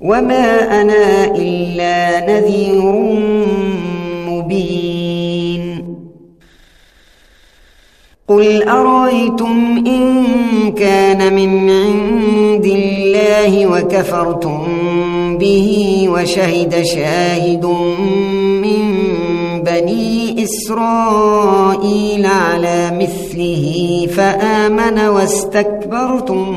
وما أنا إلا نذير مبين قل أرأيتم إن كان من عند الله وكفرتم به وشهد شاهد من بني إسرائيل على مثله فآمن واستكبرتم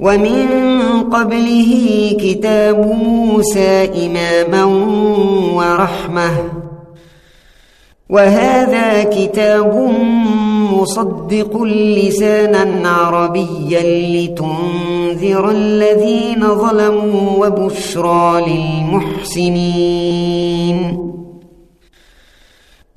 ومن قبله كتاب موسى إماما ورحمة. وهذا كتاب مصدق لسانا عربيا لتنذر الذين ظلموا وبشرى للمحسنين.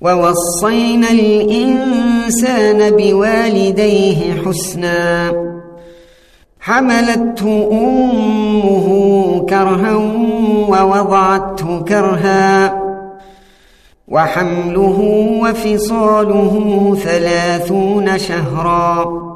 ووصينا الإنسان بوالديه حسنا. حملته أمه كرها ووضعته كرها. وحمله وفصاله ثلاثون شهرا.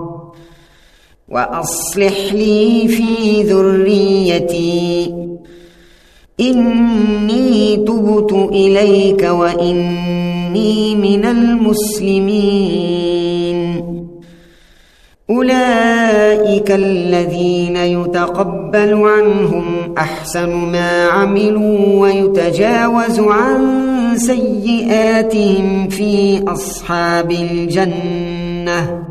وأصلح لي في ذريتي. إني تبت إليك وإني من المسلمين. أولئك الذين يتقبل عنهم أحسن ما عملوا ويتجاوز عن سيئاتهم في أصحاب الجنة.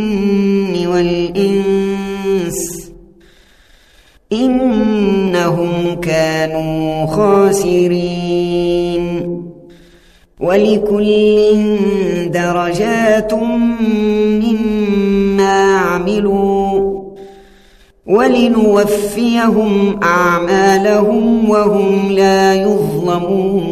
والإنس إنهم كانوا خاسرين ولكل درجات مما عملوا ولنوفيهم أعمالهم وهم لا يظلمون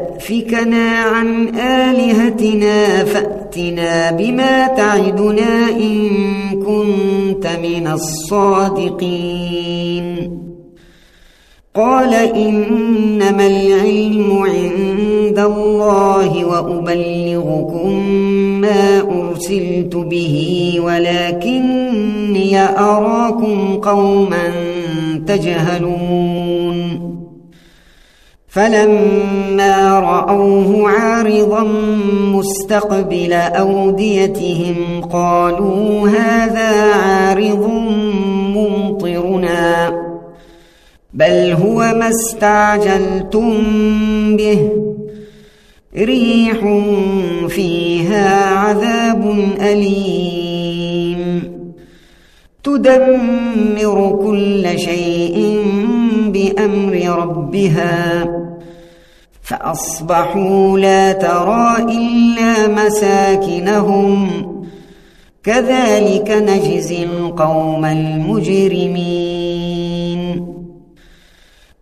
لتأفكنا عن آلهتنا فأتنا بما تعدنا إن كنت من الصادقين. قال إنما العلم عند الله وأبلغكم ما أرسلت به ولكني أراكم قوما تجهلون. فلما رأوه عارضا مستقبل أوديتهم قالوا هذا عارض ممطرنا. بل هو ما استعجلتم به. ريح فيها عذاب أليم. تدمر كل شيء بأمر ربها فأصبحوا لا ترى إلا مساكنهم كذلك نجزي القوم المجرمين.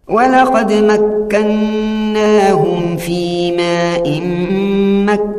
ولقد مكناهم في ماء